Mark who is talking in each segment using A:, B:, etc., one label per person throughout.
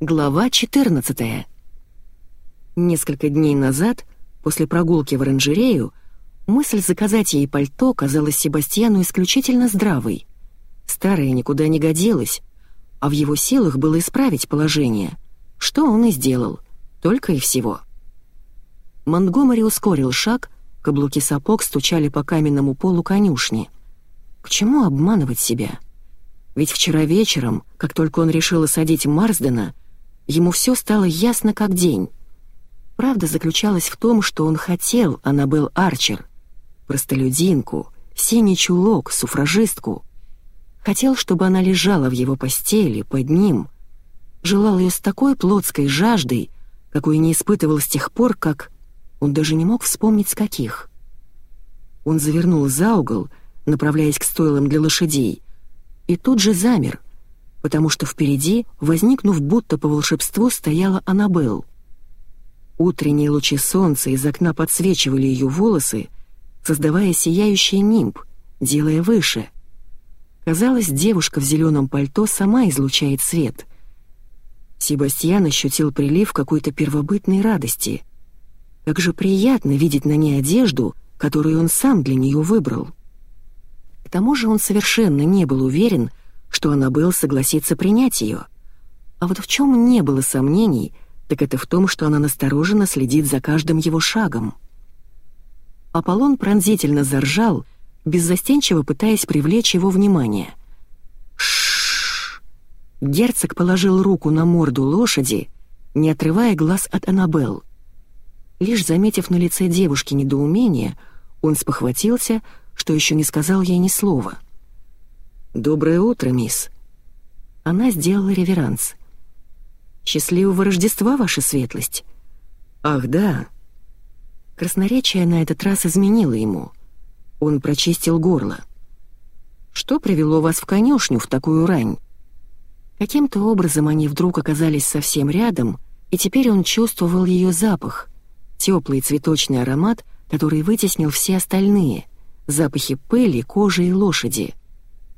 A: Глава 14 Несколько дней назад, после прогулки в оранжерею, мысль заказать ей пальто казалась Себастьяну исключительно здравой. Старое никуда не годилось, а в его силах было исправить положение, что он и сделал, только и всего. Монтгомери ускорил шаг, каблуки сапог стучали по каменному полу конюшни. К чему обманывать себя? Ведь вчера вечером, как только он решил осадить Марсдена, ему все стало ясно как день. Правда заключалась в том, что он хотел Аннабел Арчер, простолюдинку, синий чулок, суфражистку. Хотел, чтобы она лежала в его постели, под ним. Желал ее с такой плотской жаждой, какой не испытывал с тех пор, как... Он даже не мог вспомнить, с каких. Он завернул за угол, направляясь к стойлам для лошадей, и тут же замер, потому что впереди, возникнув будто по волшебству, стояла Аннабелл. Утренние лучи солнца из окна подсвечивали ее волосы, создавая сияющий нимб, делая выше. Казалось, девушка в зеленом пальто сама излучает свет. Себастьян ощутил прилив какой-то первобытной радости. Как же приятно видеть на ней одежду, которую он сам для нее выбрал. К тому же он совершенно не был уверен, что Аннабелл согласится принять ее. А вот в чем не было сомнений, так это в том, что она настороженно следит за каждым его шагом. Аполлон пронзительно заржал, беззастенчиво пытаясь привлечь его внимание. Шш! Герцог положил руку на морду лошади, не отрывая глаз от Аннабелл. Лишь заметив на лице девушки недоумение, он спохватился, что еще не сказал ей ни слова. «Доброе утро, мисс». Она сделала реверанс. «Счастливого Рождества, ваша светлость!» «Ах, да!» Красноречие на этот раз изменило ему. Он прочистил горло. «Что привело вас в конюшню в такую рань?» Каким-то образом они вдруг оказались совсем рядом, и теперь он чувствовал ее запах, теплый цветочный аромат, который вытеснил все остальные — запахи пыли, кожи и лошади.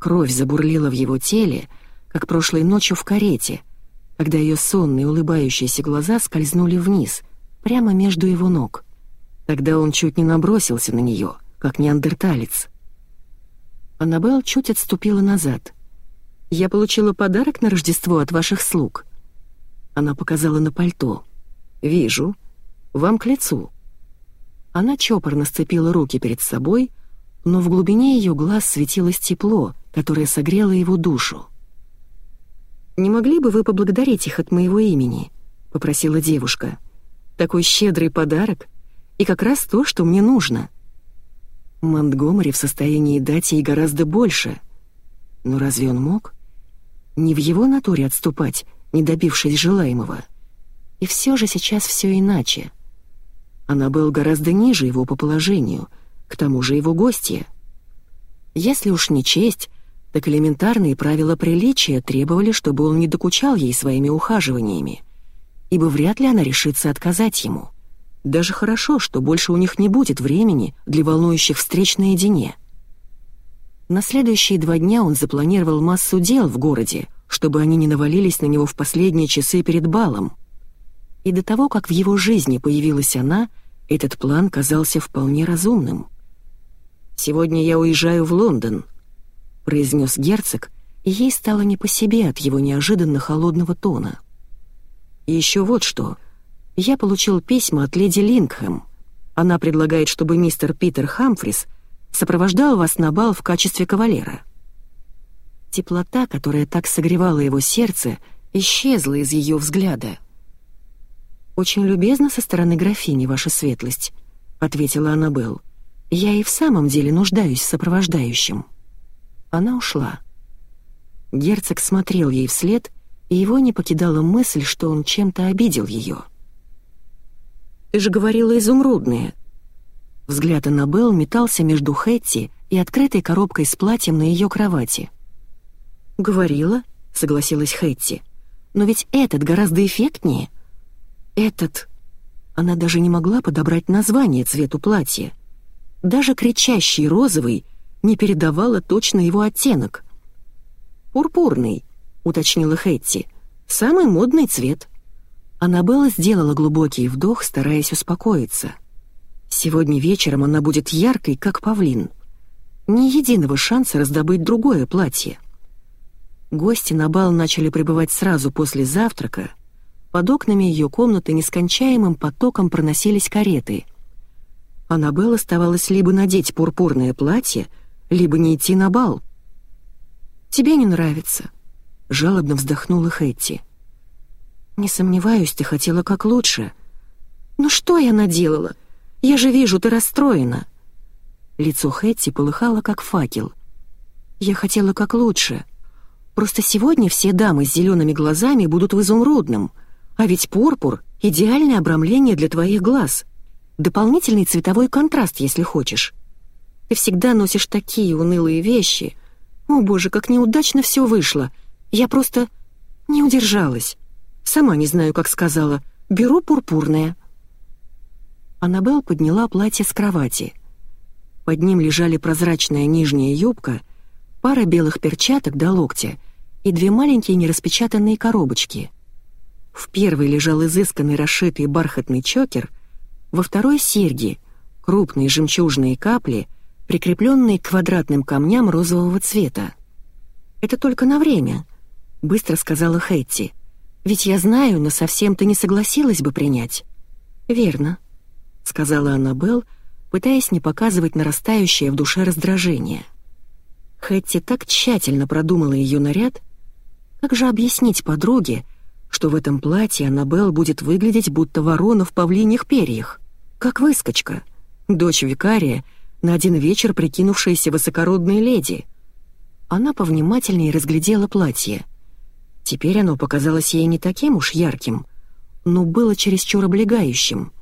A: Кровь забурлила в его теле, как прошлой ночью в карете, когда ее сонные улыбающиеся глаза скользнули вниз, прямо между его ног. Тогда он чуть не набросился на нее, как неандерталец. Аннабелл чуть отступила назад. «Я получила подарок на Рождество от ваших слуг». Она показала на пальто. «Вижу. Вам к лицу». Она чопорно сцепила руки перед собой, но в глубине ее глаз светилось тепло, которое согрело его душу. «Не могли бы вы поблагодарить их от моего имени?» — попросила девушка. «Такой щедрый подарок, и как раз то, что мне нужно». Монтгомери в состоянии дать ей гораздо больше. Но разве он мог? Не в его натуре отступать, не добившись желаемого. И все же сейчас все иначе. Она был гораздо ниже его по положению — к тому же его гостья. Если уж не честь, так элементарные правила приличия требовали, чтобы он не докучал ей своими ухаживаниями, ибо вряд ли она решится отказать ему. Даже хорошо, что больше у них не будет времени для волнующих встреч наедине. На следующие два дня он запланировал массу дел в городе, чтобы они не навалились на него в последние часы перед балом. И до того, как в его жизни появилась она, этот план казался вполне разумным. «Сегодня я уезжаю в Лондон», — произнес герцог, и ей стало не по себе от его неожиданно холодного тона. «И еще вот что. Я получил письма от леди Лингхэм. Она предлагает, чтобы мистер Питер Хамфрис сопровождал вас на бал в качестве кавалера». Теплота, которая так согревала его сердце, исчезла из ее взгляда. «Очень любезно со стороны графини, ваша светлость», — ответила Аннабелл. Я и в самом деле нуждаюсь в сопровождающем». Она ушла. Герцог смотрел ей вслед, и его не покидала мысль, что он чем-то обидел ее. «Ты же говорила изумрудные». Взгляд Аннабелл метался между Хэтти и открытой коробкой с платьем на ее кровати. «Говорила», — согласилась Хэтти. «Но ведь этот гораздо эффектнее». «Этот...» Она даже не могла подобрать название цвету платья. Даже кричащий розовый не передавала точно его оттенок. «Пурпурный», — уточнила Хэтти, Самый модный цвет». Аннабелла сделала глубокий вдох, стараясь успокоиться. Сегодня вечером она будет яркой, как павлин. Ни единого шанса раздобыть другое платье. Гости на бал начали прибывать сразу после завтрака. Под окнами ее комнаты нескончаемым потоком проносились кареты. Аннабелл оставалось либо надеть пурпурное платье, либо не идти на бал. «Тебе не нравится», — жалобно вздохнула Хэтти. «Не сомневаюсь, ты хотела как лучше». «Ну что я наделала? Я же вижу, ты расстроена». Лицо Хэтти полыхало, как факел. «Я хотела как лучше. Просто сегодня все дамы с зелеными глазами будут в изумрудном, а ведь пурпур — идеальное обрамление для твоих глаз. Дополнительный цветовой контраст, если хочешь. Ты всегда носишь такие унылые вещи. О, боже, как неудачно все вышло. Я просто не удержалась. Сама не знаю, как сказала. Беру пурпурное». Аннабелл подняла платье с кровати. Под ним лежали прозрачная нижняя юбка, пара белых перчаток до локтя и две маленькие нераспечатанные коробочки. В первой лежал изысканный расшитый бархатный чокер, во второй — серьги, крупные жемчужные капли, прикрепленные к квадратным камням розового цвета. «Это только на время», — быстро сказала Хэтти. Ведь я знаю, но совсем ты не согласилась бы принять». «Верно», — сказала Аннабелл, пытаясь не показывать нарастающее в душе раздражение. Хэтти так тщательно продумала ее наряд, как же объяснить подруге, что в этом платье Аннабелл будет выглядеть будто ворона в павлиньих перьях, как выскочка, дочь викария, на один вечер прикинувшаяся высокородной леди. Она повнимательнее разглядела платье. Теперь оно показалось ей не таким уж ярким, но было чересчур облегающим.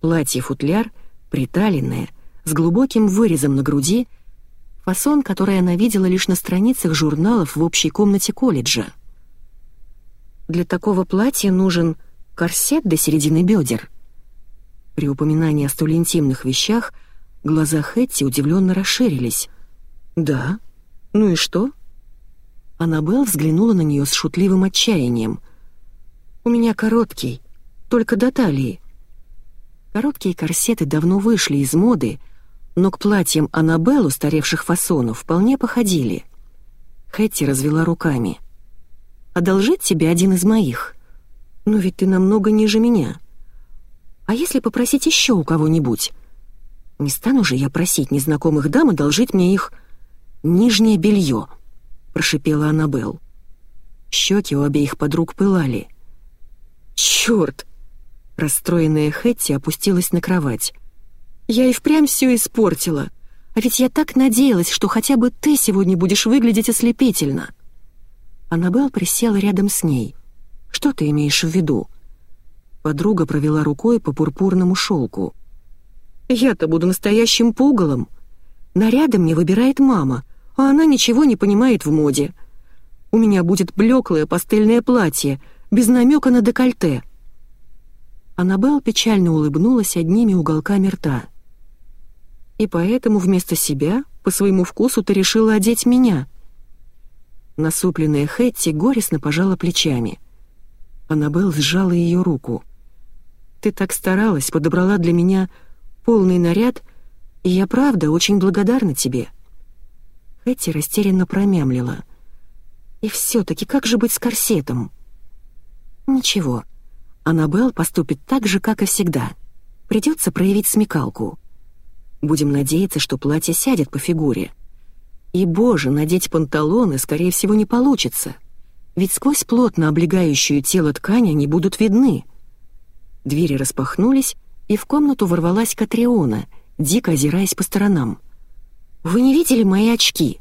A: Платье-футляр, приталенное, с глубоким вырезом на груди, фасон, который она видела лишь на страницах журналов в общей комнате колледжа. Для такого платья нужен корсет до середины бедер. При упоминании о столь интимных вещах глаза Хэтти удивленно расширились. «Да? Ну и что?» Аннабелл взглянула на нее с шутливым отчаянием. «У меня короткий, только до талии». Короткие корсеты давно вышли из моды, но к платьям Аннабелл устаревших фасонов вполне походили. Хэтти развела руками. «Одолжить тебе один из моих? Но ведь ты намного ниже меня. А если попросить еще у кого-нибудь? Не стану же я просить незнакомых дам одолжить мне их нижнее белье». — прошипела Аннабелл. Щеки у обеих подруг пылали. «Чёрт!» Расстроенная Хэтти опустилась на кровать. «Я и впрямь все испортила. А ведь я так надеялась, что хотя бы ты сегодня будешь выглядеть ослепительно». Аннабелл присела рядом с ней. «Что ты имеешь в виду?» Подруга провела рукой по пурпурному шелку. «Я-то буду настоящим пугалом. Наряды мне выбирает мама, а она ничего не понимает в моде. У меня будет блеклое пастельное платье, без намека на декольте». Аннабелл печально улыбнулась одними уголками рта. «И поэтому вместо себя, по своему вкусу, ты решила одеть меня». Насупленная Хэтти горестно пожала плечами. Аннабелл сжала ее руку. «Ты так старалась, подобрала для меня полный наряд, и я правда очень благодарна тебе». Кэти растерянно промямлила. «И все-таки как же быть с корсетом?» «Ничего. Аннабелл поступит так же, как и всегда. Придется проявить смекалку. Будем надеяться, что платье сядет по фигуре. И, боже, надеть панталоны, скорее всего, не получится. Ведь сквозь плотно облегающую тело ткань они будут видны». Двери распахнулись, и в комнату ворвалась Катриона, дико озираясь по сторонам. «Вы не видели мои очки?»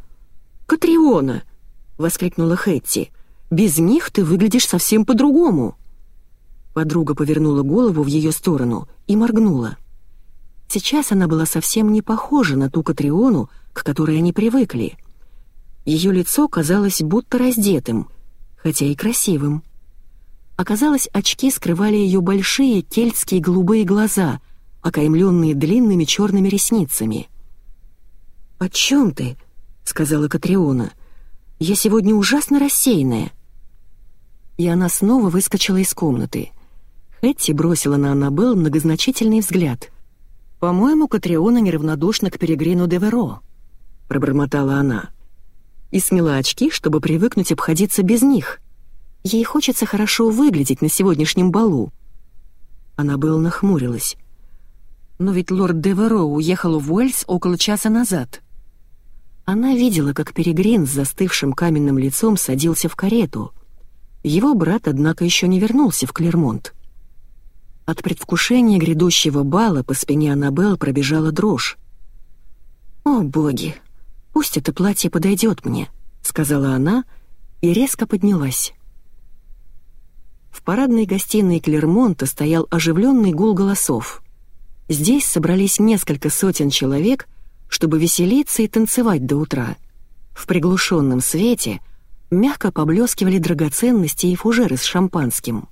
A: «Катриона!» — воскликнула Хэтти. «Без них ты выглядишь совсем по-другому!» Подруга повернула голову в ее сторону и моргнула. Сейчас она была совсем не похожа на ту Катриону, к которой они привыкли. Ее лицо казалось будто раздетым, хотя и красивым. Оказалось, очки скрывали ее большие кельтские голубые глаза, окаймленные длинными черными ресницами — «О чем ты?» — сказала Катриона. «Я сегодня ужасно рассеянная». и она снова выскочила из комнаты. Хэтти бросила на Аннабелл многозначительный взгляд. «По-моему, Катриона неравнодушна к Перегрину Деверо», — пробормотала она. И смела очки, чтобы привыкнуть обходиться без них. Ей хочется хорошо выглядеть на сегодняшнем балу. Аннабелл нахмурилась. «Но ведь лорд Деверо уехал в Уэльс около часа назад». Она видела, как Перегрин с застывшим каменным лицом садился в карету. Его брат, однако, еще не вернулся в Клермонт. От предвкушения грядущего бала по спине Аннабелл пробежала дрожь. «О, боги! Пусть это платье подойдет мне», — сказала она и резко поднялась. В парадной гостиной Клермонта стоял оживленный гул голосов. Здесь собрались несколько сотен человек — чтобы веселиться и танцевать до утра. В приглушенном свете мягко поблескивали драгоценности и фужеры с шампанским.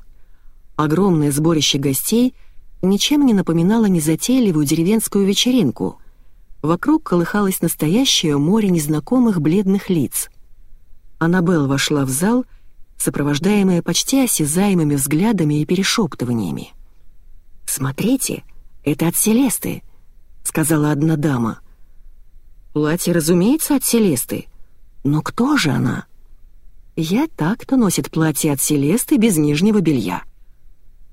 A: Огромное сборище гостей ничем не напоминало незатейливую деревенскую вечеринку. Вокруг колыхалось настоящее море незнакомых бледных лиц. Аннабелл вошла в зал, сопровождаемая почти осязаемыми взглядами и перешептываниями. «Смотрите, это от Селесты», — сказала одна дама — Платье, разумеется, от Селесты. Но кто же она? Я так, кто носит платье от Селесты без нижнего белья.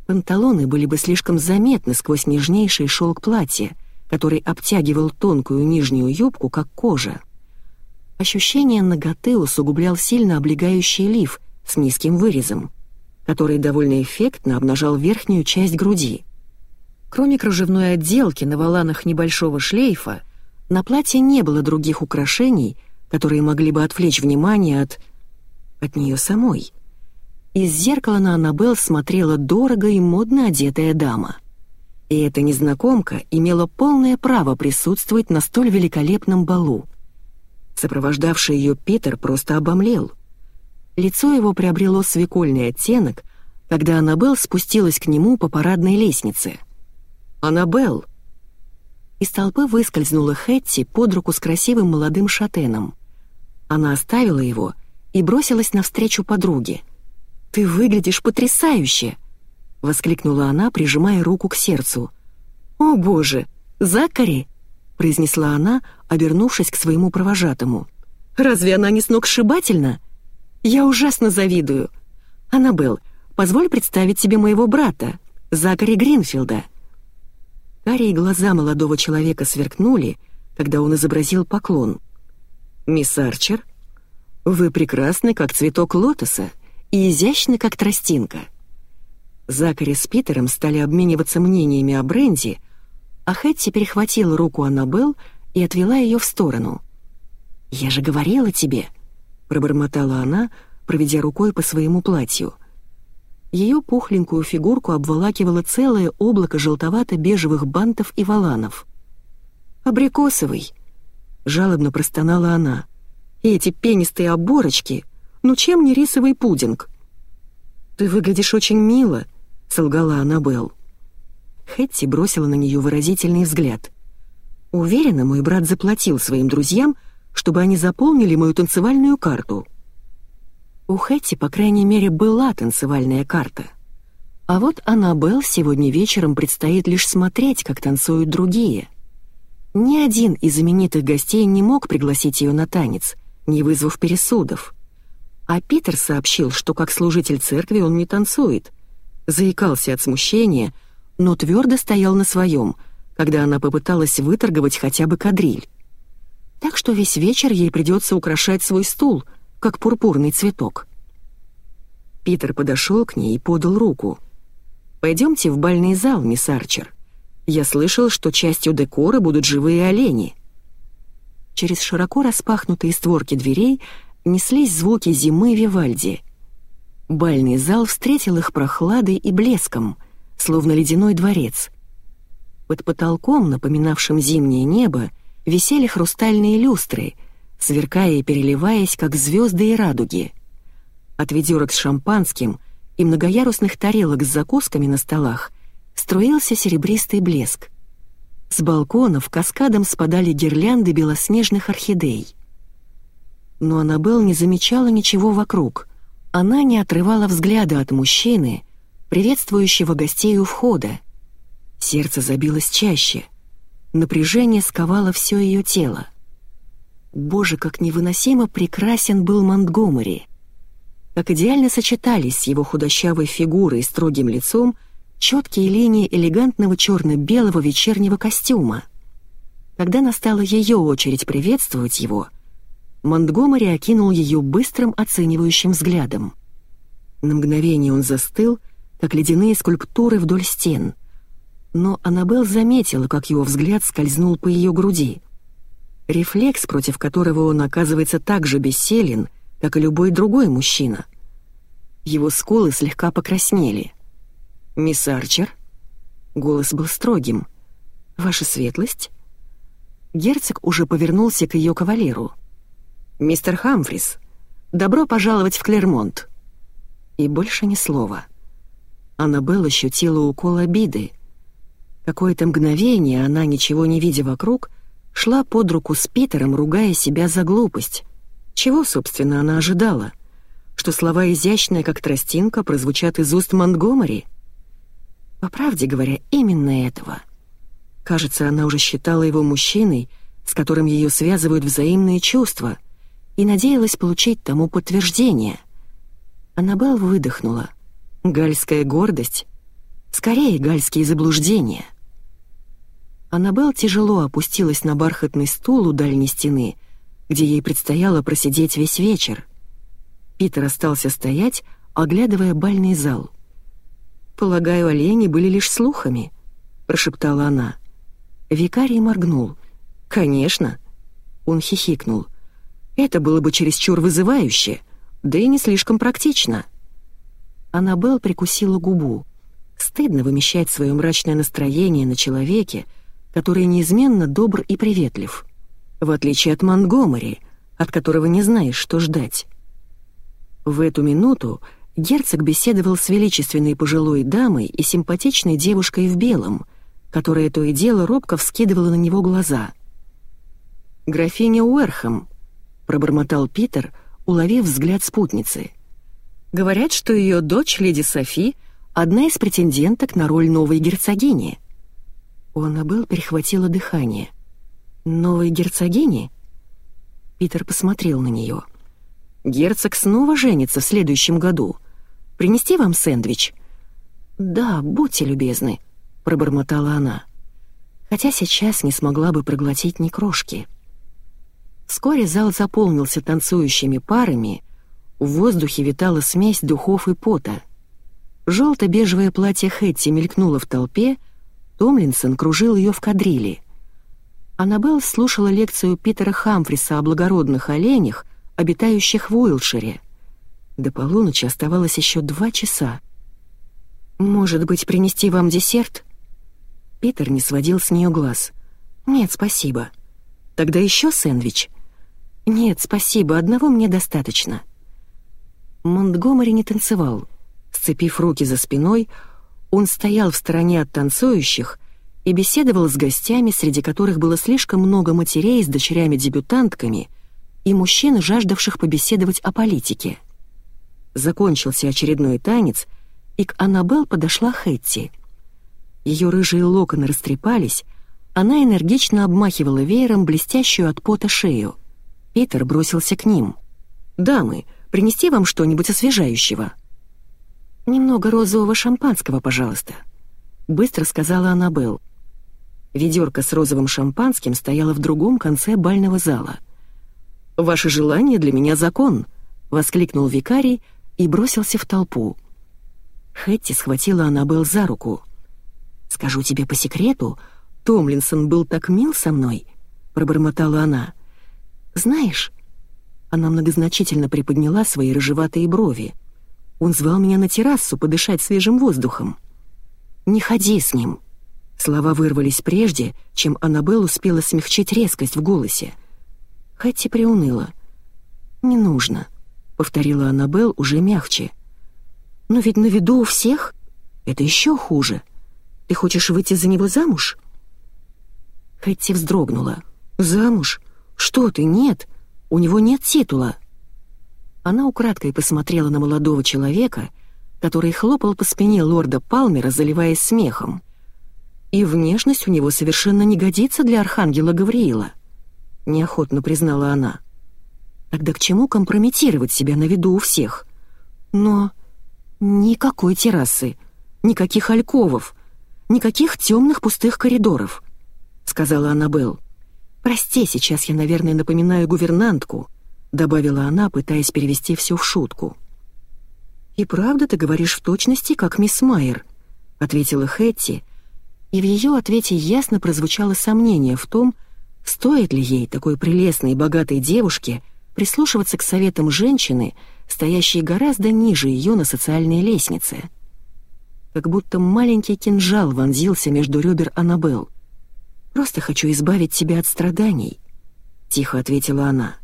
A: Панталоны были бы слишком заметны сквозь нежнейший шелк платья, который обтягивал тонкую нижнюю юбку, как кожа. Ощущение наготы усугублял сильно облегающий лиф с низким вырезом, который довольно эффектно обнажал верхнюю часть груди. Кроме кружевной отделки на воланах небольшого шлейфа, на платье не было других украшений, которые могли бы отвлечь внимание от... от нее самой. Из зеркала на Аннабелл смотрела дорого и модно одетая дама. И эта незнакомка имела полное право присутствовать на столь великолепном балу. Сопровождавший ее Питер просто обомлел. Лицо его приобрело свекольный оттенок, когда Аннабелл спустилась к нему по парадной лестнице. «Аннабелл!» Из толпы выскользнула Хэтти под руку с красивым молодым шатеном. Она оставила его и бросилась навстречу подруге. «Ты выглядишь потрясающе!» — воскликнула она, прижимая руку к сердцу. «О, боже! Закари!» — произнесла она, обернувшись к своему провожатому. «Разве она не сногсшибательна? Я ужасно завидую. Аннабелл, позволь представить тебе моего брата, Закари Гринфилда». Карие глаза молодого человека сверкнули, когда он изобразил поклон. «Мисс Арчер, вы прекрасны, как цветок лотоса, и изящны, как тростинка». Закари с Питером стали обмениваться мнениями о бренде, а Хэтти перехватила руку Аннабелл и отвела ее в сторону. «Я же говорила тебе», — пробормотала она, проведя рукой по своему платью — ее пухленькую фигурку обволакивало целое облако желтовато-бежевых бантов и валанов. «Абрикосовый!» — жалобно простонала она. «И эти пенистые оборочки! Ну чем не рисовый пудинг?» «Ты выглядишь очень мило», — солгала Аннабелл. Хэтти бросила на нее выразительный взгляд. «Уверена, мой брат заплатил своим друзьям, чтобы они заполнили мою танцевальную карту». У Хэтти, по крайней мере, была танцевальная карта. А вот Аннабелл сегодня вечером предстоит лишь смотреть, как танцуют другие. Ни один из знаменитых гостей не мог пригласить ее на танец, не вызвав пересудов. А Питер сообщил, что как служитель церкви он не танцует. Заикался от смущения, но твердо стоял на своем, когда она попыталась выторговать хотя бы кадриль. Так что весь вечер ей придется украшать свой стул — как пурпурный цветок. Питер подошел к ней и подал руку. «Пойдемте в бальный зал, мисс Арчер. Я слышал, что частью декора будут живые олени». Через широко распахнутые створки дверей неслись звуки зимы Вивальди. Бальный зал встретил их прохладой и блеском, словно ледяной дворец. Под потолком, напоминавшим зимнее небо, висели хрустальные люстры — сверкая и переливаясь, как звезды и радуги. От ведерок с шампанским и многоярусных тарелок с закусками на столах струился серебристый блеск. С балконов каскадом спадали гирлянды белоснежных орхидей. Но Аннабелл не замечала ничего вокруг. Она не отрывала взгляда от мужчины, приветствующего гостей у входа. Сердце забилось чаще. Напряжение сковало все ее тело. Боже, как невыносимо прекрасен был Монтгомери. Как идеально сочетались с его худощавой фигурой и строгим лицом четкие линии элегантного черно-белого вечернего костюма. Когда настала ее очередь приветствовать его, Монтгомери окинул ее быстрым оценивающим взглядом. На мгновение он застыл, как ледяные скульптуры вдоль стен. Но Аннабелл заметила, как его взгляд скользнул по ее груди. Рефлекс, против которого он оказывается так же бессилен, как и любой другой мужчина. Его скулы слегка покраснели. «Мисс Арчер?» Голос был строгим. «Ваша светлость?» Герцог уже повернулся к ее кавалеру. «Мистер Хамфрис, добро пожаловать в Клермонт!» И больше ни слова. Аннабелл ощутила укол обиды. Какое-то мгновение она, ничего не видя вокруг, шла под руку с Питером, ругая себя за глупость. Чего, собственно, она ожидала? Что слова изящные, как тростинка, прозвучат из уст Монтгомери? По правде говоря, именно этого. Кажется, она уже считала его мужчиной, с которым ее связывают взаимные чувства, и надеялась получить тому подтверждение. Аннабелл выдохнула. Гальская гордость? Скорее, гальские заблуждения. Аннабелл тяжело опустилась на бархатный стул у дальней стены, где ей предстояло просидеть весь вечер. Питер остался стоять, оглядывая бальный зал. «Полагаю, олени были лишь слухами», — прошептала она. Викарий моргнул. «Конечно». Он хихикнул. «Это было бы чересчур вызывающе, да и не слишком практично». Аннабелл прикусила губу. Стыдно вымещать свое мрачное настроение на человеке, который неизменно добр и приветлив, в отличие от Монгомери, от которого не знаешь, что ждать. В эту минуту герцог беседовал с величественной пожилой дамой и симпатичной девушкой в белом, которая то и дело робко вскидывала на него глаза. «Графиня Уэрхэм», — пробормотал Питер, уловив взгляд спутницы. «Говорят, что ее дочь, леди Софи, одна из претенденток на роль новой герцогини». У Аннабелл перехватило дыхание. «Новой герцогини?» Питер посмотрел на нее. «Герцог снова женится в следующем году. Принести вам сэндвич?» «Да, будьте любезны», — пробормотала она. Хотя сейчас не смогла бы проглотить ни крошки. Вскоре зал заполнился танцующими парами, в воздухе витала смесь духов и пота. Желто-бежевое платье Хэтти мелькнуло в толпе, Томлинсон кружил ее в кадриле. Аннабелл слушала лекцию Питера Хамфриса о благородных оленях, обитающих в Уилшире. До полуночи оставалось еще два часа. «Может быть, принести вам десерт?» Питер не сводил с нее глаз. «Нет, спасибо». «Тогда еще сэндвич?» «Нет, спасибо, одного мне достаточно». Монтгомери не танцевал. Сцепив руки за спиной, он стоял в стороне от танцующих и беседовал с гостями, среди которых было слишком много матерей с дочерями-дебютантками и мужчин, жаждавших побеседовать о политике. Закончился очередной танец, и к Аннабелл подошла Хэтти. Ее рыжие локоны растрепались, она энергично обмахивала веером блестящую от пота шею. Питер бросился к ним. «Дамы, принести вам что-нибудь освежающего?» «Немного розового шампанского, пожалуйста», — быстро сказала Аннабелл. Ведерко с розовым шампанским стояло в другом конце бального зала. «Ваше желание для меня закон», — воскликнул викарий и бросился в толпу. Хэтти схватила Аннабелл за руку. «Скажу тебе по секрету, Томлинсон был так мил со мной», — пробормотала она. «Знаешь...» Она многозначительно приподняла свои рыжеватые брови. Он звал меня на террасу подышать свежим воздухом. «Не ходи с ним!» Слова вырвались прежде, чем Аннабелл успела смягчить резкость в голосе. Хэтти приуныла. «Не нужно», — повторила Аннабелл уже мягче. «Но ведь на виду у всех это еще хуже. Ты хочешь выйти за него замуж?» Хэтти вздрогнула. «Замуж? Что ты, нет! У него нет титула!» Она украдкой посмотрела на молодого человека, который хлопал по спине лорда Палмера, заливаясь смехом. И внешность у него совершенно не годится для архангела Гавриила, неохотно признала она. Тогда к чему компрометировать себя на виду у всех? Но никакой террасы, никаких альковов, никаких темных пустых коридоров, сказала Аннабелл. Прости, сейчас я, наверное, напоминаю гувернантку, добавила она, пытаясь перевести все в шутку. «И правда ты говоришь в точности, как мисс Майер», — ответила Хэтти, и в ее ответе ясно прозвучало сомнение в том, стоит ли ей, такой прелестной и богатой девушке, прислушиваться к советам женщины, стоящей гораздо ниже ее на социальной лестнице. Как будто маленький кинжал вонзился между ребер Аннабелл. «Просто хочу избавить тебя от страданий», — тихо ответила она.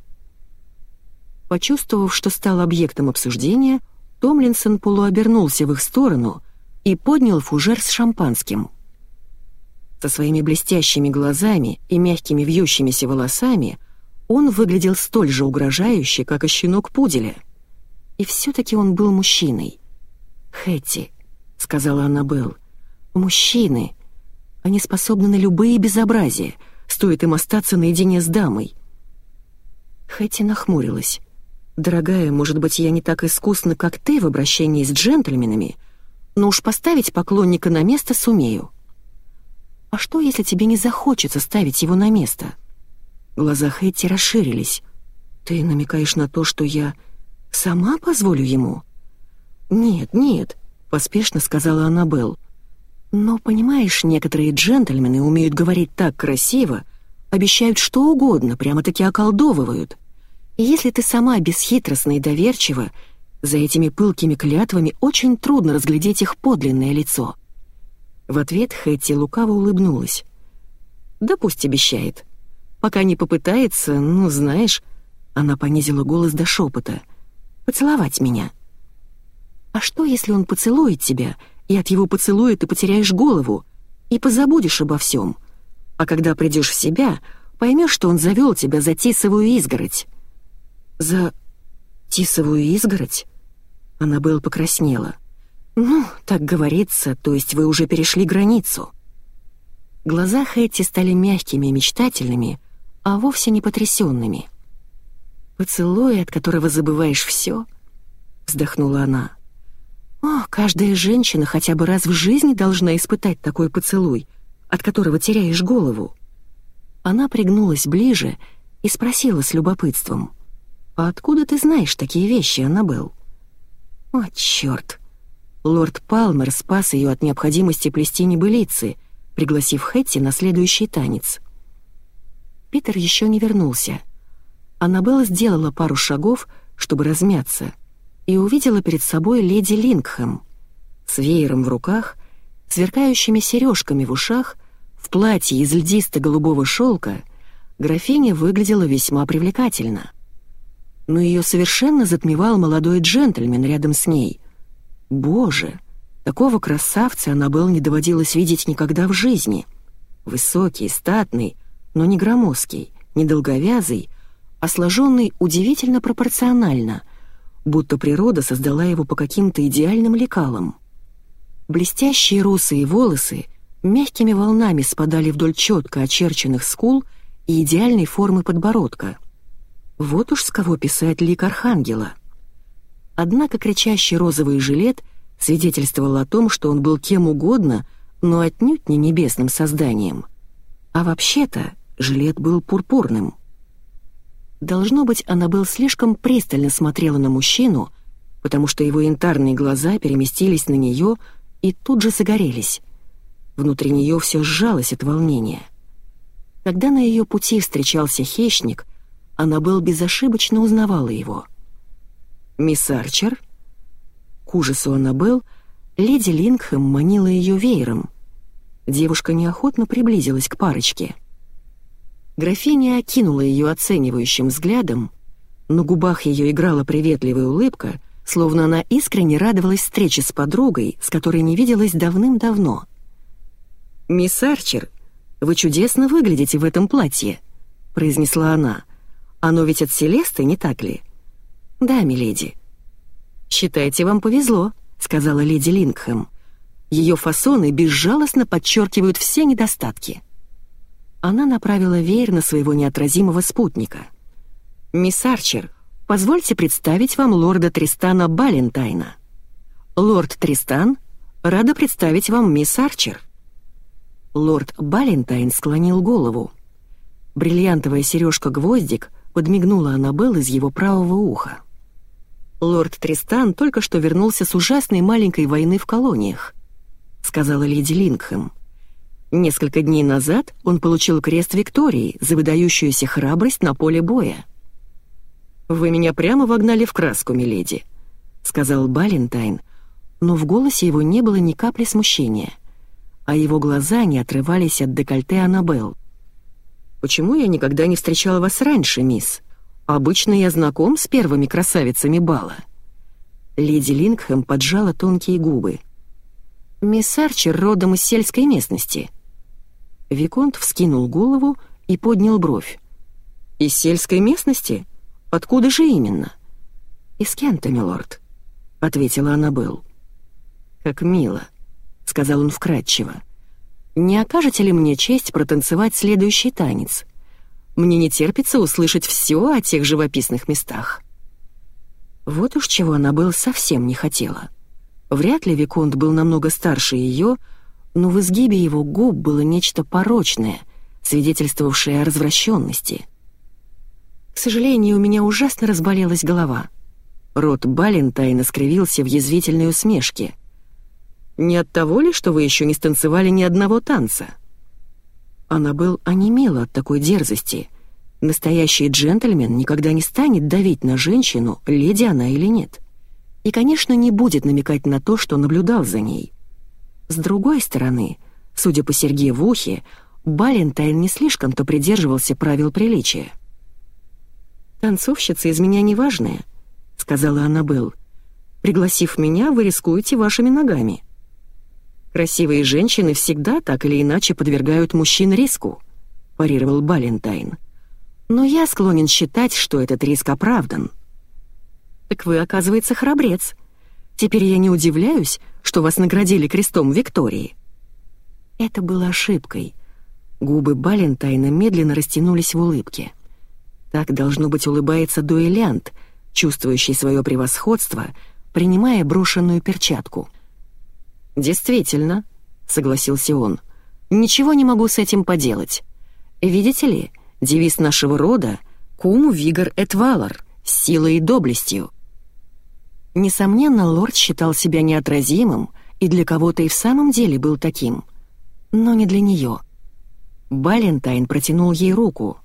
A: Почувствовав, что стал объектом обсуждения, Томлинсон полуобернулся в их сторону и поднял фужер с шампанским. Со своими блестящими глазами и мягкими вьющимися волосами он выглядел столь же угрожающе, как и щенок пуделя. И все-таки он был мужчиной. «Хэтти», — сказала Аннабелл, — «мужчины. Они способны на любые безобразия, стоит им остаться наедине с дамой». Хэтти нахмурилась. «Дорогая, может быть, я не так искусна, как ты в обращении с джентльменами, но уж поставить поклонника на место сумею». «А что, если тебе не захочется ставить его на место?» Глаза Хэтти расширились. «Ты намекаешь на то, что я сама позволю ему?» «Нет, нет», — поспешно сказала Аннабелл. «Но, понимаешь, некоторые джентльмены умеют говорить так красиво, обещают что угодно, прямо-таки околдовывают. И если ты сама бесхитростна и доверчива, за этими пылкими клятвами очень трудно разглядеть их подлинное лицо». В ответ Хэтти лукаво улыбнулась. «Да пусть обещает. Пока не попытается, ну, знаешь...» Она понизила голос до шепота. «Поцеловать меня». «А что, если он поцелует тебя, и от его поцелуя ты потеряешь голову, и позабудешь обо всем? А когда придешь в себя, поймешь, что он завел тебя за тисовую изгородь». «За тисовую изгородь?» Аннабелл покраснела. «Ну, так говорится, то есть вы уже перешли границу». Глаза Хэтти стали мягкими и мечтательными, а вовсе не потрясенными. «Поцелуй, от которого забываешь все», — вздохнула она. «О, каждая женщина хотя бы раз в жизни должна испытать такой поцелуй, от которого теряешь голову». Она пригнулась ближе и спросила с любопытством. «А откуда ты знаешь такие вещи, Аннабелл?» «О, чёрт!» Лорд Палмер спас ее от необходимости плести небылицы, пригласив Хэтти на следующий танец. Питер еще не вернулся. Аннабелла сделала пару шагов, чтобы размяться, и увидела перед собой леди Лингхэм с веером в руках, сверкающими сережками в ушах, в платье из льдисто-голубого шелка, графиня выглядела весьма привлекательно но ее совершенно затмевал молодой джентльмен рядом с ней. Боже, такого красавца Аннабелл не доводилось видеть никогда в жизни. Высокий, статный, но не громоздкий, не долговязый, а удивительно пропорционально, будто природа создала его по каким-то идеальным лекалам. Блестящие русые волосы мягкими волнами спадали вдоль четко очерченных скул и идеальной формы подбородка — вот уж с кого писать лик Архангела. Однако кричащий розовый жилет свидетельствовал о том, что он был кем угодно, но отнюдь не небесным созданием. А вообще-то жилет был пурпурным. Должно быть, она был слишком пристально смотрела на мужчину, потому что его янтарные глаза переместились на нее и тут же загорелись. Внутри нее все сжалось от волнения. Когда на ее пути встречался хищник, Аннабелл безошибочно узнавала его. «Мисс Арчер?» К ужасу Аннабелл леди Лингхэм манила ее веером. Девушка неохотно приблизилась к парочке. Графиня окинула ее оценивающим взглядом, на губах ее играла приветливая улыбка, словно она искренне радовалась встрече с подругой, с которой не виделась давным-давно. «Мисс Арчер, вы чудесно выглядите в этом платье», — произнесла она. Оно ведь от Селесты, не так ли?» «Да, миледи». «Считайте, вам повезло», — сказала леди Лингхэм. Ее фасоны безжалостно подчеркивают все недостатки. Она направила веер на своего неотразимого спутника. «Мисс Арчер, позвольте представить вам лорда Тристана Балентайна». «Лорд Тристан, рада представить вам мисс Арчер». Лорд Балентайн склонил голову. Бриллиантовая сережка-гвоздик подмигнула Аннабелл из его правого уха. «Лорд Тристан только что вернулся с ужасной маленькой войны в колониях», — сказала леди Лингхэм. «Несколько дней назад он получил крест Виктории за выдающуюся храбрость на поле боя». «Вы меня прямо вогнали в краску, миледи», — сказал Балентайн, но в голосе его не было ни капли смущения, а его глаза не отрывались от декольте Аннабелл. «Почему я никогда не встречала вас раньше, мисс? Обычно я знаком с первыми красавицами бала». Леди Лингхэм поджала тонкие губы. «Мисс Арчер родом из сельской местности». Виконт вскинул голову и поднял бровь. «Из сельской местности? Откуда же именно?» «Из Кента, милорд», — ответила Аннабелл. «Как мило», — сказал он вкратчиво. Не окажете ли мне честь протанцевать следующий танец? Мне не терпится услышать все о тех живописных местах». Вот уж чего она была совсем не хотела. Вряд ли Виконт был намного старше ее, но в изгибе его губ было нечто порочное, свидетельствовавшее о развращенности. К сожалению, у меня ужасно разболелась голова. Рот Балентайна скривился в язвительной усмешке. Не от того ли, что вы еще не станцевали ни одного танца?» Аннабелл онемела от такой дерзости. Настоящий джентльмен никогда не станет давить на женщину, леди она или нет. И, конечно, не будет намекать на то, что наблюдал за ней. С другой стороны, судя по серьге в ухе, Балентайн не слишком-то придерживался правил приличия. «Танцовщица из меня неважная», — сказала Аннабелл. «Пригласив меня, вы рискуете вашими ногами». Красивые женщины всегда так или иначе подвергают мужчин риску», — парировал Балентайн. «Но я склонен считать, что этот риск оправдан». «Так вы, оказывается, храбрец. Теперь я не удивляюсь, что вас наградили крестом Виктории». Это было ошибкой. Губы Балентайна медленно растянулись в улыбке. Так, должно быть, улыбается дуэлянт, чувствующий свое превосходство, принимая брошенную перчатку — «Действительно», — согласился он, — «ничего не могу с этим поделать. Видите ли, девиз нашего рода — «Кум вигор эт валор» — силой и доблестью». Несомненно, лорд считал себя неотразимым и для кого-то и в самом деле был таким. Но не для нее. Балентайн протянул ей руку.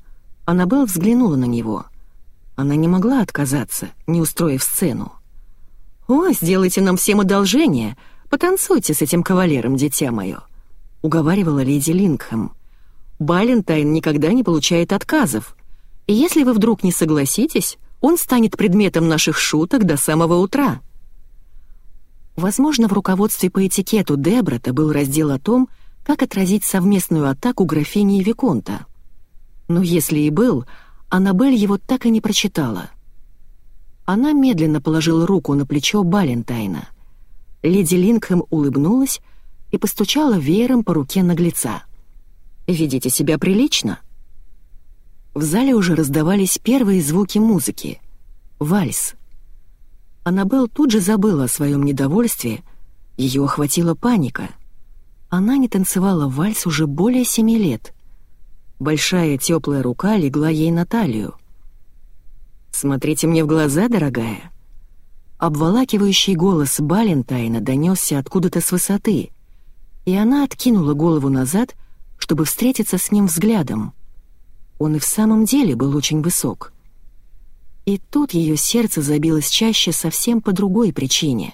A: Аннабелл взглянула на него. Она не могла отказаться, не устроив сцену. «О, сделайте нам всем одолжение!» Потанцуйте с этим кавалером, дитя мое», — уговаривала леди Лингхэм. «Балентайн никогда не получает отказов, и если вы вдруг не согласитесь, он станет предметом наших шуток до самого утра». Возможно, в руководстве по этикету Дебрата был раздел о том, как отразить совместную атаку графини и Виконта. Но если и был, Аннабель его так и не прочитала. Она медленно положила руку на плечо Балентайна. Леди Лингхэм улыбнулась и постучала веером по руке наглеца. «Ведите себя прилично». В зале уже раздавались первые звуки музыки. Вальс. Аннабелл тут же забыла о своем недовольстве, ее охватила паника. Она не танцевала вальс уже более семи лет. Большая теплая рука легла ей на талию. «Смотрите мне в глаза, дорогая», Обволакивающий голос Балентайна донесся откуда-то с высоты, и она откинула голову назад, чтобы встретиться с ним взглядом. Он и в самом деле был очень высок. И тут ее сердце забилось чаще совсем по другой причине.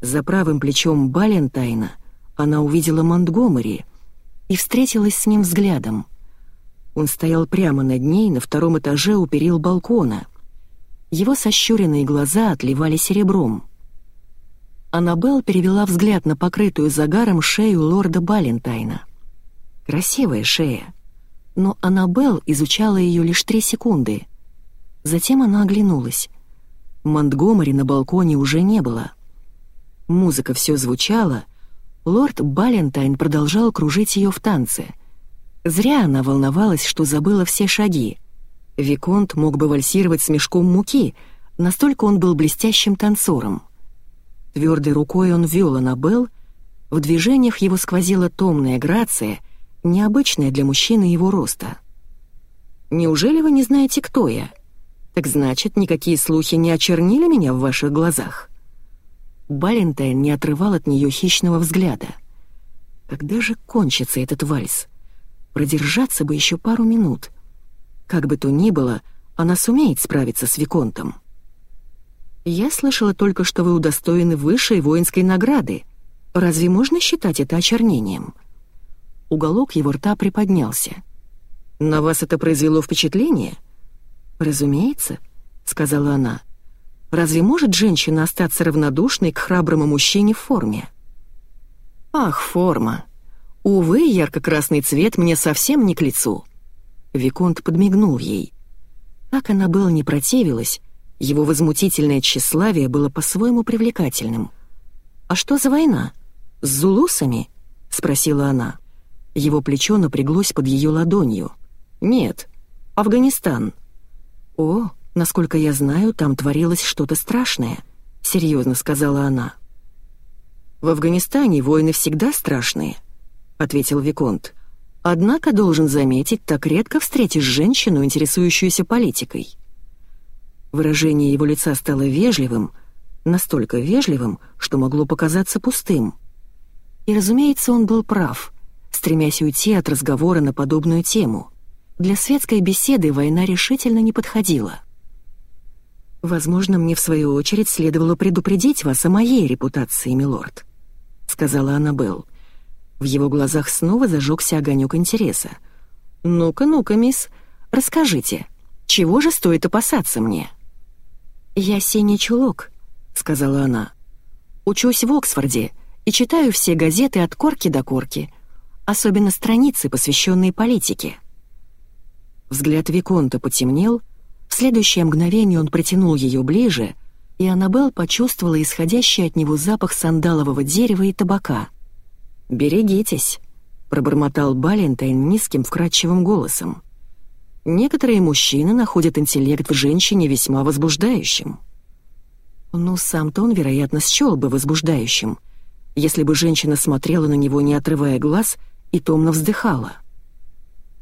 A: За правым плечом Балентайна она увидела Монтгомери и встретилась с ним взглядом. Он стоял прямо над ней на втором этаже у перил балкона — его сощуренные глаза отливали серебром. Аннабелл перевела взгляд на покрытую загаром шею лорда Балентайна. Красивая шея. Но Аннабелл изучала ее лишь три секунды. Затем она оглянулась. Монтгомери на балконе уже не было. Музыка все звучала, лорд Балентайн продолжал кружить ее в танце. Зря она волновалась, что забыла все шаги. Виконт мог бы вальсировать с мешком муки, настолько он был блестящим танцором. Твердой рукой он вел Аннабелл, в движениях его сквозила томная грация, необычная для мужчины его роста. «Неужели вы не знаете, кто я? Так значит, никакие слухи не очернили меня в ваших глазах?» Балентайн не отрывал от нее хищного взгляда. «Когда же кончится этот вальс? Продержаться бы еще пару минут. Как бы то ни было, она сумеет справиться с Виконтом». «Я слышала только, что вы удостоены высшей воинской награды. Разве можно считать это очернением?» Уголок его рта приподнялся. «На вас это произвело впечатление?» «Разумеется», — сказала она. «Разве может женщина остаться равнодушной к храброму мужчине в форме?» «Ах, форма! Увы, ярко-красный цвет мне совсем не к лицу!» Виконт подмигнул ей. Как она была не противилась, его возмутительное тщеславие было по-своему привлекательным. «А что за война? С зулусами?» — спросила она. Его плечо напряглось под ее ладонью. «Нет, Афганистан». «О, насколько я знаю, там творилось что-то страшное», — серьезно сказала она. «В Афганистане войны всегда страшные», — ответил Виконт. «Однако, должен заметить, так редко встретишь женщину, интересующуюся политикой». Выражение его лица стало вежливым, настолько вежливым, что могло показаться пустым. И, разумеется, он был прав, стремясь уйти от разговора на подобную тему. Для светской беседы война решительно не подходила. «Возможно, мне в свою очередь следовало предупредить вас о моей репутации, милорд», — сказала Аннабелл. В его глазах снова зажегся огонек интереса. «Ну-ка, ну-ка, мисс, расскажите, чего же стоит опасаться мне?» «Я синий чулок», — сказала она. «Учусь в Оксфорде и читаю все газеты от корки до корки, особенно страницы, посвященные политике». Взгляд Виконта потемнел, в следующее мгновение он притянул ее ближе, и Аннабелл почувствовала исходящий от него запах сандалового дерева и табака. «Берегитесь», — пробормотал Балентайн низким вкрадчивым голосом. Некоторые мужчины находят интеллект в женщине весьма возбуждающим. Ну, сам-то он, вероятно, счел бы возбуждающим, если бы женщина смотрела на него, не отрывая глаз, и томно вздыхала.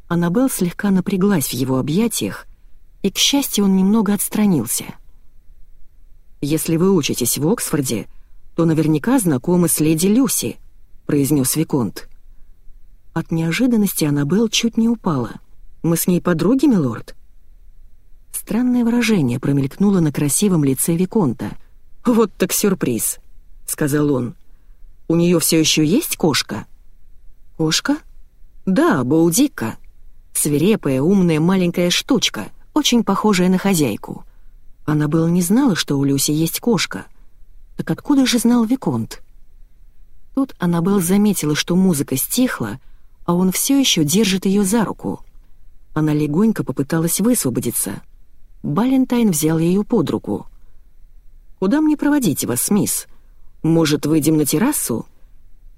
A: Аннабелл слегка напряглась в его объятиях, и, к счастью, он немного отстранился. «Если вы учитесь в Оксфорде, то наверняка знакомы с леди Люси», — произнес Виконт. От неожиданности Аннабелл чуть не упала — мы с ней подруги, милорд?» Странное выражение промелькнуло на красивом лице Виконта. «Вот так сюрприз», — сказал он. «У нее все еще есть кошка?» «Кошка?» «Да, Боудика. Свирепая, умная маленькая штучка, очень похожая на хозяйку. Она была не знала, что у Люси есть кошка. Так откуда же знал Виконт?» Тут Аннабелл заметила, что музыка стихла, а он все еще держит ее за руку. Она легонько попыталась высвободиться. Балентайн взял ее под руку. «Куда мне проводить вас, мисс? Может, выйдем на террасу?»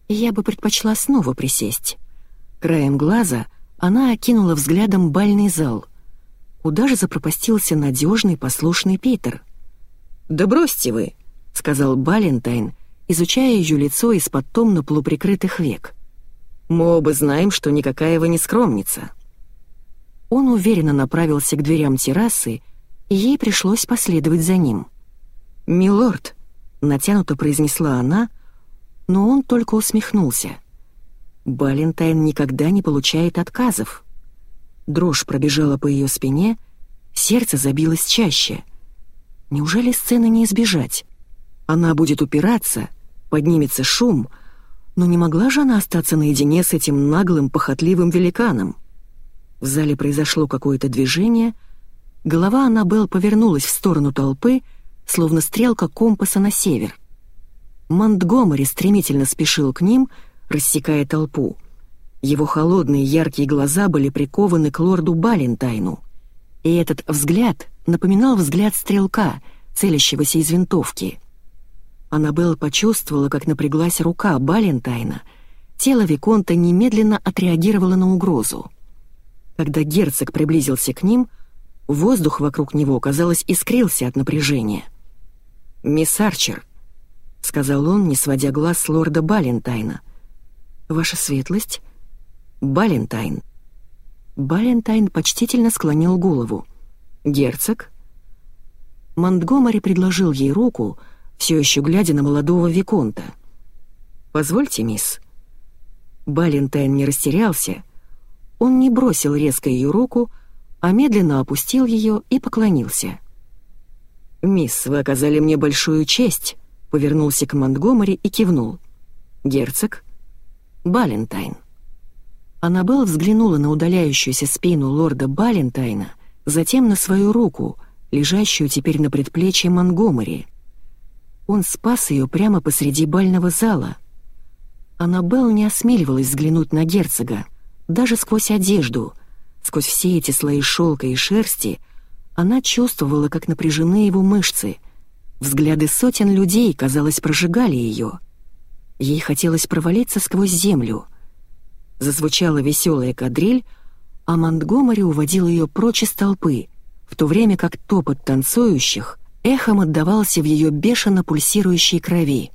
A: Я бы предпочла снова присесть. Краем глаза она окинула взглядом бальный зал. Куда же запропастился надежный послушный Питер? «Да бросьте вы», — сказал Балентайн, изучая ее лицо из-под томно полуприкрытых век. «Мы оба знаем, что никакая вы не скромница». Он уверенно направился к дверям террасы, и ей пришлось последовать за ним. «Милорд», — натянуто произнесла она, но он только усмехнулся. Балентайн никогда не получает отказов. Дрожь пробежала по ее спине, сердце забилось чаще. Неужели сцены не избежать? Она будет упираться, поднимется шум, но не могла же она остаться наедине с этим наглым, похотливым великаном? В зале произошло какое-то движение. Голова Аннабелл повернулась в сторону толпы, словно стрелка компаса на север. Монтгомери стремительно спешил к ним, рассекая толпу. Его холодные яркие глаза были прикованы к лорду Балентайну. И этот взгляд напоминал взгляд стрелка, целящегося из винтовки. Аннабелла почувствовала, как напряглась рука Балентайна. Тело Виконта немедленно отреагировало на угрозу. Когда герцог приблизился к ним, воздух вокруг него, казалось, искрился от напряжения. «Мисс Арчер», — сказал он, не сводя глаз с лорда Балентайна. «Ваша светлость?» «Балентайн». Балентайн почтительно склонил голову. «Герцог?» Монтгомери предложил ей руку, все еще глядя на молодого Виконта. «Позвольте, мисс». Балентайн не растерялся. Он не бросил резко ее руку, а медленно опустил ее и поклонился. «Мисс, вы оказали мне большую честь», — повернулся к Монтгомери и кивнул. «Герцог?» «Балентайн». Аннабелл взглянула на удаляющуюся спину лорда Балентайна, затем на свою руку, лежащую теперь на предплечье Монгомери. Он спас ее прямо посреди бального зала. Аннабелл не осмеливалась взглянуть на герцога, даже сквозь одежду, сквозь все эти слои шелка и шерсти, она чувствовала, как напряжены его мышцы. Взгляды сотен людей, казалось, прожигали ее. Ей хотелось провалиться сквозь землю — Зазвучала веселая кадриль, а Монтгомери уводил ее прочь из толпы, в то время как топот танцующих эхом отдавался в ее бешено пульсирующей крови.